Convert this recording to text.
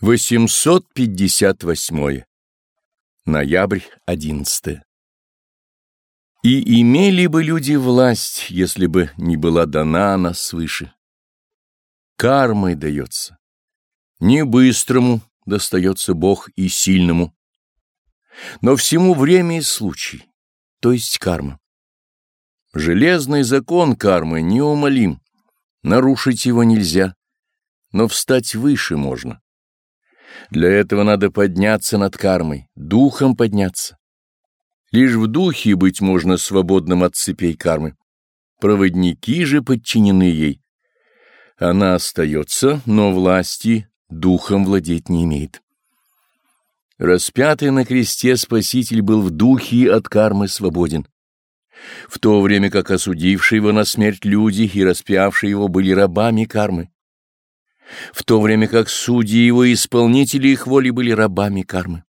858. Ноябрь 11. И имели бы люди власть, если бы не была дана она свыше. Кармой дается. Не быстрому достается Бог и сильному, но всему время и случай, то есть карма. Железный закон кармы неумолим, нарушить его нельзя, но встать выше можно. Для этого надо подняться над кармой, духом подняться. Лишь в духе быть можно свободным от цепей кармы. Проводники же подчинены ей. Она остается, но власти духом владеть не имеет. Распятый на кресте Спаситель был в духе от кармы свободен. В то время как осудившие его на смерть люди и распявшие его были рабами кармы в то время как судьи его исполнители их воли были рабами кармы.